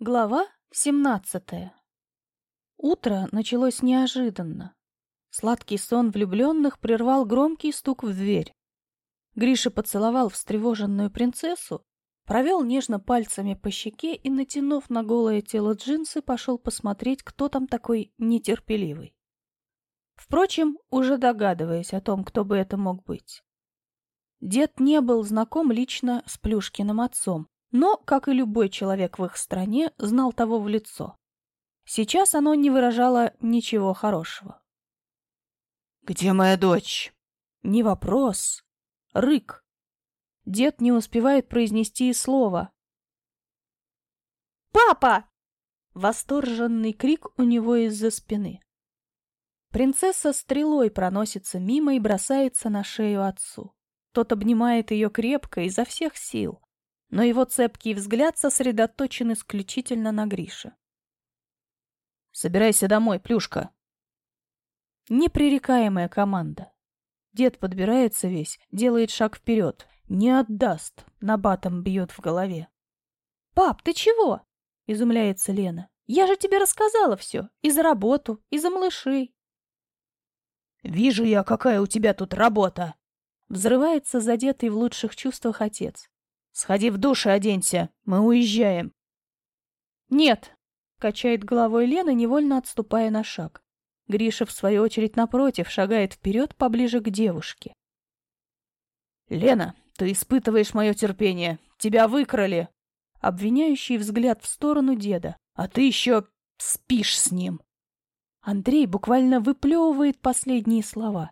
Глава 17 Утро началось неожиданно. Сладкий сон влюбленных прервал громкий стук в дверь. Гриша поцеловал встревоженную принцессу, провел нежно пальцами по щеке и, натянув на голое тело джинсы, пошел посмотреть, кто там такой нетерпеливый. Впрочем, уже догадываясь о том, кто бы это мог быть. Дед не был знаком лично с Плюшкиным отцом, но, как и любой человек в их стране, знал того в лицо. Сейчас оно не выражало ничего хорошего. «Где моя дочь?» Не вопрос. Рык. Дед не успевает произнести и слова. «Папа!» Восторженный крик у него из-за спины. Принцесса стрелой проносится мимо и бросается на шею отцу. Тот обнимает ее крепко изо всех сил но его цепкий взгляд сосредоточен исключительно на Грише. «Собирайся домой, Плюшка!» Непререкаемая команда. Дед подбирается весь, делает шаг вперед. Не отдаст, набатом бьет в голове. «Пап, ты чего?» — изумляется Лена. «Я же тебе рассказала все. И за работу, и за малышей». «Вижу я, какая у тебя тут работа!» Взрывается задетый в лучших чувствах отец. Сходи в душ и оденься. Мы уезжаем. Нет, качает головой Лена, невольно отступая на шаг. Гриша, в свою очередь, напротив, шагает вперед поближе к девушке. «Лена, ты испытываешь мое терпение. Тебя выкрали!» Обвиняющий взгляд в сторону деда. «А ты еще спишь с ним!» Андрей буквально выплевывает последние слова.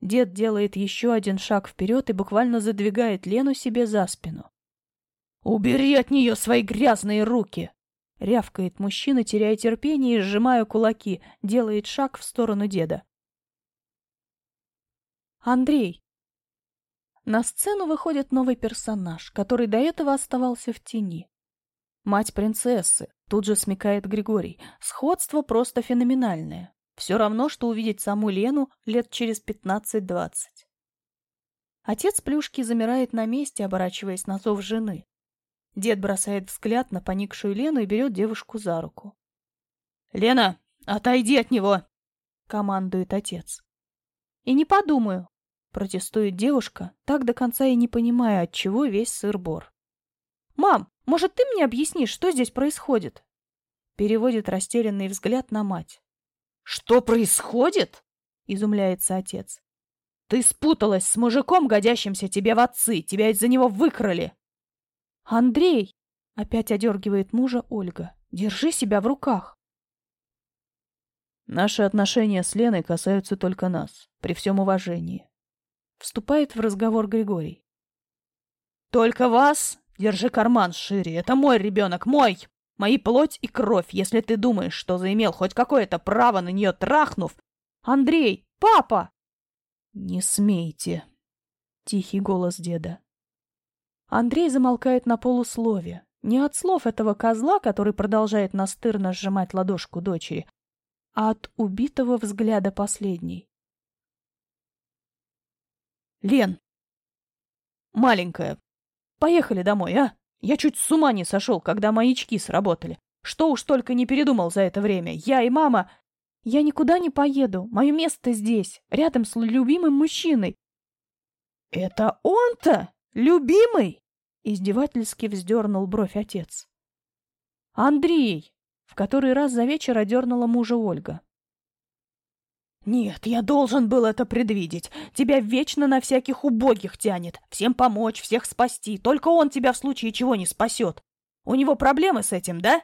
Дед делает еще один шаг вперед и буквально задвигает Лену себе за спину. «Убери от нее свои грязные руки!» Рявкает мужчина, теряя терпение и сжимая кулаки, делает шаг в сторону деда. Андрей. На сцену выходит новый персонаж, который до этого оставался в тени. Мать принцессы, тут же смекает Григорий. Сходство просто феноменальное. Все равно, что увидеть саму Лену лет через пятнадцать-двадцать. Отец Плюшки замирает на месте, оборачиваясь на зов жены. Дед бросает взгляд на поникшую Лену и берет девушку за руку. «Лена, отойди от него!» — командует отец. «И не подумаю!» — протестует девушка, так до конца и не понимая, от чего весь сыр-бор. «Мам, может, ты мне объяснишь, что здесь происходит?» Переводит растерянный взгляд на мать. «Что происходит?» — изумляется отец. «Ты спуталась с мужиком, годящимся тебе в отцы. Тебя из-за него выкрали». «Андрей!» — опять одергивает мужа Ольга. «Держи себя в руках». «Наши отношения с Леной касаются только нас, при всем уважении», — вступает в разговор Григорий. «Только вас? Держи карман шире. Это мой ребенок, мой!» Мои плоть и кровь, если ты думаешь, что заимел хоть какое-то право на нее трахнув... Андрей! Папа! Не смейте. Тихий голос деда. Андрей замолкает на полуслове. Не от слов этого козла, который продолжает настырно сжимать ладошку дочери, а от убитого взгляда последней. Лен, маленькая, поехали домой, а? Я чуть с ума не сошел, когда маячки сработали. Что уж только не передумал за это время. Я и мама... Я никуда не поеду. Мое место здесь, рядом с любимым мужчиной. Это он-то? Любимый? Издевательски вздернул бровь отец. Андрей! В который раз за вечер одернула мужа Ольга. «Нет, я должен был это предвидеть. Тебя вечно на всяких убогих тянет. Всем помочь, всех спасти. Только он тебя в случае чего не спасет. У него проблемы с этим, да?»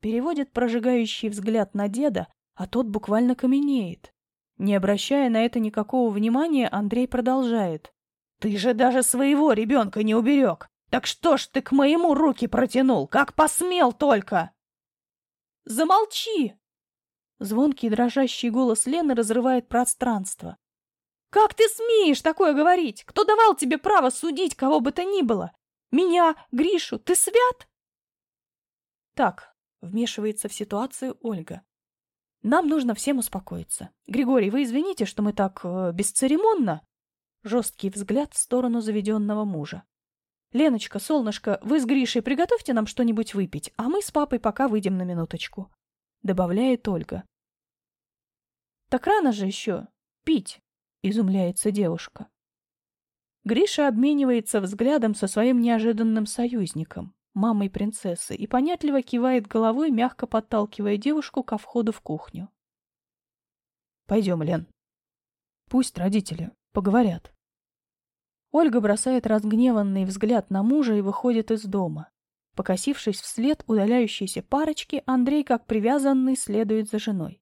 Переводит прожигающий взгляд на деда, а тот буквально каменеет. Не обращая на это никакого внимания, Андрей продолжает. «Ты же даже своего ребенка не уберег. Так что ж ты к моему руки протянул? Как посмел только!» «Замолчи!» Звонкий дрожащий голос Лены разрывает пространство. «Как ты смеешь такое говорить? Кто давал тебе право судить кого бы то ни было? Меня, Гришу, ты свят?» «Так», — вмешивается в ситуацию Ольга. «Нам нужно всем успокоиться. Григорий, вы извините, что мы так э, бесцеремонно?» Жесткий взгляд в сторону заведенного мужа. Леночка, солнышко, вы с Гришей приготовьте нам что-нибудь выпить, а мы с папой пока выйдем на минуточку. Добавляет Ольга. Так рано же еще. Пить, изумляется девушка. Гриша обменивается взглядом со своим неожиданным союзником, мамой принцессы, и понятливо кивает головой, мягко подталкивая девушку ко входу в кухню. Пойдем, Лен. Пусть родители поговорят. Ольга бросает разгневанный взгляд на мужа и выходит из дома. Покосившись вслед удаляющейся парочки, Андрей, как привязанный, следует за женой.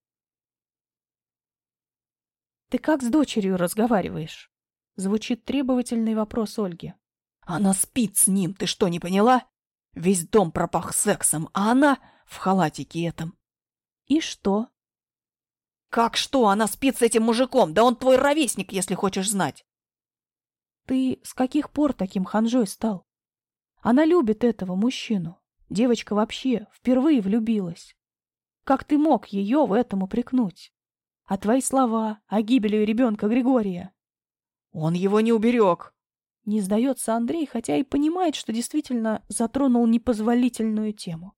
«Ты как с дочерью разговариваешь?» Звучит требовательный вопрос Ольги. «Она спит с ним, ты что, не поняла? Весь дом пропах сексом, а она в халатике этом». «И что?» «Как что? Она спит с этим мужиком! Да он твой ровесник, если хочешь знать!» Ты с каких пор таким ханжой стал? Она любит этого мужчину. Девочка вообще впервые влюбилась. Как ты мог ее в этом упрекнуть? А твои слова о гибели ребенка Григория? Он его не уберег. Не сдается Андрей, хотя и понимает, что действительно затронул непозволительную тему.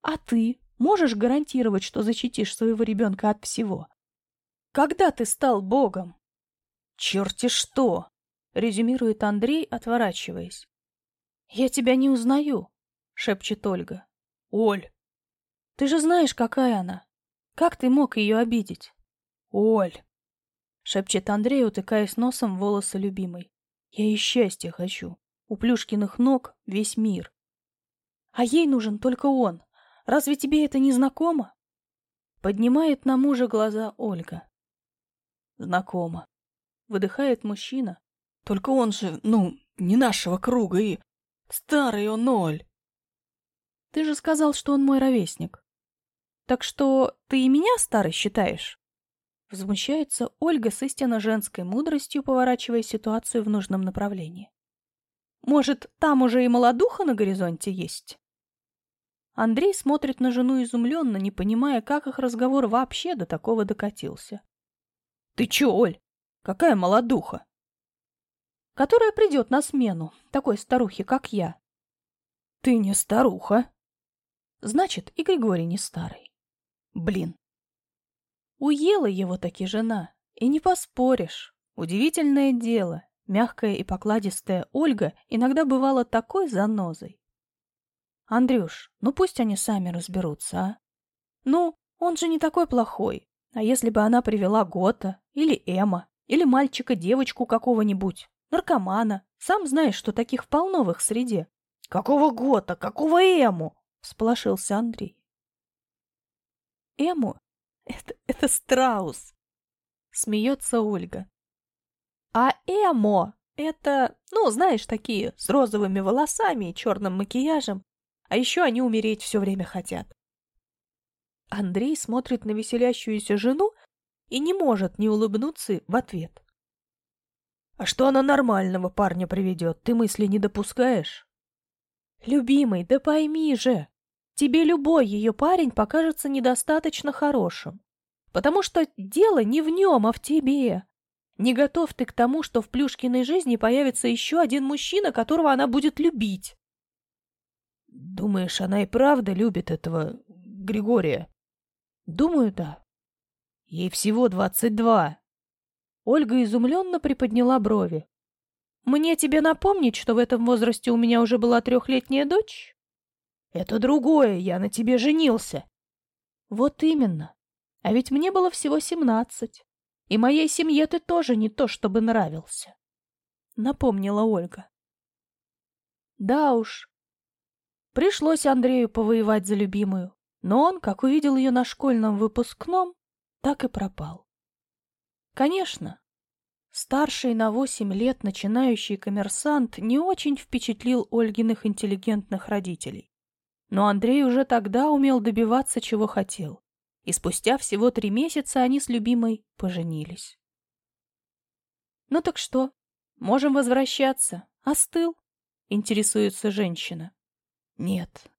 А ты можешь гарантировать, что защитишь своего ребенка от всего? Когда ты стал богом? Черти что! резюмирует Андрей, отворачиваясь. «Я тебя не узнаю», — шепчет Ольга. «Оль!» «Ты же знаешь, какая она. Как ты мог ее обидеть?» «Оль!» — шепчет Андрей, утыкаясь носом в волосы любимой. «Я и счастья хочу. У Плюшкиных ног весь мир. А ей нужен только он. Разве тебе это не знакомо?» Поднимает на мужа глаза Ольга. «Знакомо», — выдыхает мужчина, только он же, ну, не нашего круга и... Старый он ноль. Ты же сказал, что он мой ровесник. Так что ты и меня старый считаешь? Возмущается Ольга с истинно женской мудростью, поворачивая ситуацию в нужном направлении. Может, там уже и молодуха на горизонте есть? Андрей смотрит на жену изумленно, не понимая, как их разговор вообще до такого докатился. — Ты чё, Оль? Какая молодуха? которая придет на смену такой старухе, как я. Ты не старуха. Значит, и Григорий не старый. Блин. Уела его таки жена, и не поспоришь. Удивительное дело, мягкая и покладистая Ольга иногда бывала такой занозой. Андрюш, ну пусть они сами разберутся, а? Ну, он же не такой плохой. А если бы она привела Гота, или Эма, или мальчика-девочку какого-нибудь, наркомана. Сам знаешь, что таких полно в их среде. — Какого года? Какого Эму? — всполошился Андрей. — Эму? Это, это страус. Смеется Ольга. А Эмо — это, ну, знаешь, такие, с розовыми волосами и черным макияжем. А еще они умереть все время хотят. Андрей смотрит на веселящуюся жену и не может не улыбнуться в ответ. А что она нормального парня приведет, ты мысли не допускаешь? Любимый, да пойми же, тебе любой ее парень покажется недостаточно хорошим. Потому что дело не в нем, а в тебе. Не готов ты к тому, что в Плюшкиной жизни появится еще один мужчина, которого она будет любить. Думаешь, она и правда любит этого Григория? Думаю, да. Ей всего двадцать два. Ольга изумленно приподняла брови. «Мне тебе напомнить, что в этом возрасте у меня уже была трехлетняя дочь?» «Это другое, я на тебе женился». «Вот именно. А ведь мне было всего семнадцать. И моей семье ты тоже не то чтобы нравился», — напомнила Ольга. «Да уж. Пришлось Андрею повоевать за любимую, но он, как увидел ее на школьном выпускном, так и пропал. Конечно, старший на восемь лет начинающий коммерсант не очень впечатлил Ольгиных интеллигентных родителей. Но Андрей уже тогда умел добиваться, чего хотел. И спустя всего три месяца они с любимой поженились. «Ну так что? Можем возвращаться. Остыл?» — интересуется женщина. «Нет.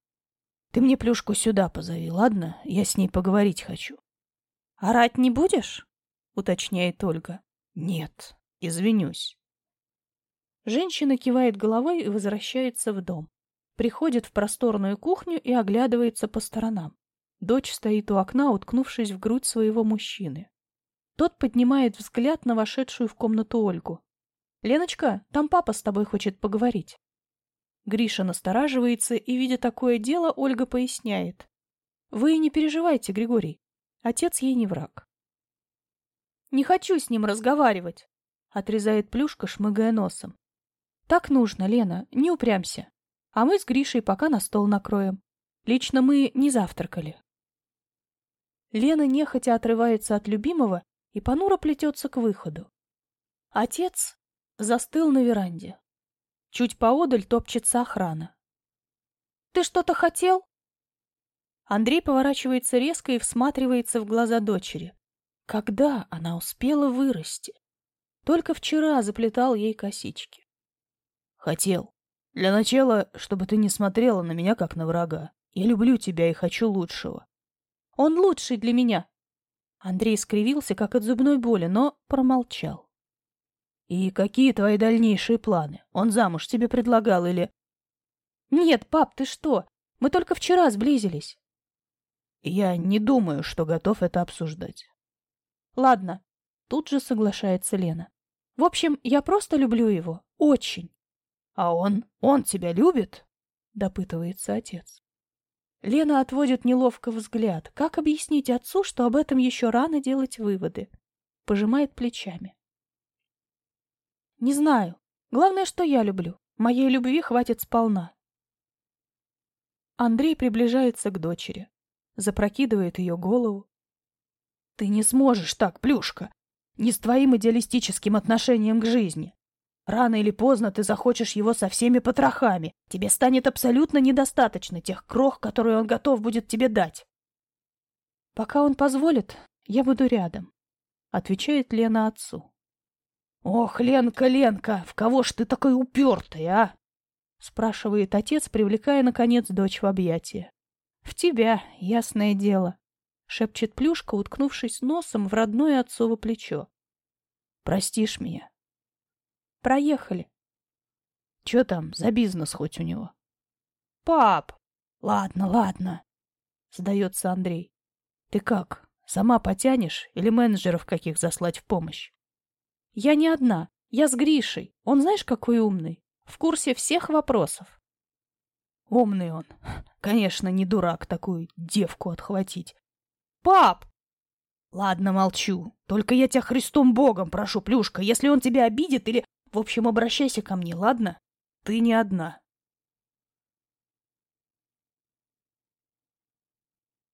Ты мне плюшку сюда позови, ладно? Я с ней поговорить хочу». «Орать не будешь?» уточняет Ольга. Нет, извинюсь. Женщина кивает головой и возвращается в дом. Приходит в просторную кухню и оглядывается по сторонам. Дочь стоит у окна, уткнувшись в грудь своего мужчины. Тот поднимает взгляд на вошедшую в комнату Ольгу. «Леночка, там папа с тобой хочет поговорить». Гриша настораживается, и, видя такое дело, Ольга поясняет. «Вы не переживайте, Григорий. Отец ей не враг». «Не хочу с ним разговаривать», — отрезает Плюшка, шмыгая носом. «Так нужно, Лена, не упрямься. А мы с Гришей пока на стол накроем. Лично мы не завтракали». Лена нехотя отрывается от любимого и понуро плетется к выходу. Отец застыл на веранде. Чуть поодаль топчется охрана. «Ты что-то хотел?» Андрей поворачивается резко и всматривается в глаза дочери. Когда она успела вырасти? Только вчера заплетал ей косички. Хотел. Для начала, чтобы ты не смотрела на меня, как на врага. Я люблю тебя и хочу лучшего. Он лучший для меня. Андрей скривился, как от зубной боли, но промолчал. И какие твои дальнейшие планы? Он замуж тебе предлагал или... Нет, пап, ты что? Мы только вчера сблизились. Я не думаю, что готов это обсуждать. Ладно, тут же соглашается Лена. В общем, я просто люблю его. Очень. А он? Он тебя любит? Допытывается отец. Лена отводит неловко взгляд. Как объяснить отцу, что об этом еще рано делать выводы? Пожимает плечами. Не знаю. Главное, что я люблю. Моей любви хватит сполна. Андрей приближается к дочери. Запрокидывает ее голову. Ты не сможешь так, Плюшка. Не с твоим идеалистическим отношением к жизни. Рано или поздно ты захочешь его со всеми потрохами. Тебе станет абсолютно недостаточно тех крох, которые он готов будет тебе дать. Пока он позволит, я буду рядом, — отвечает Лена отцу. «Ох, Ленка, Ленка, в кого ж ты такой упертый, а?» — спрашивает отец, привлекая, наконец, дочь в объятия. «В тебя, ясное дело», — шепчет Плюшка, уткнувшись носом в родное отцово плечо. «Простишь меня?» «Проехали». «Чё там за бизнес хоть у него?» «Пап!» «Ладно, ладно», — сдается Андрей. «Ты как, сама потянешь или менеджеров каких заслать в помощь?» Я не одна. Я с Гришей. Он знаешь, какой умный? В курсе всех вопросов. Умный он. Конечно, не дурак такую девку отхватить. Пап! Ладно, молчу. Только я тебя Христом Богом прошу, Плюшка, если он тебя обидит или... В общем, обращайся ко мне, ладно? Ты не одна.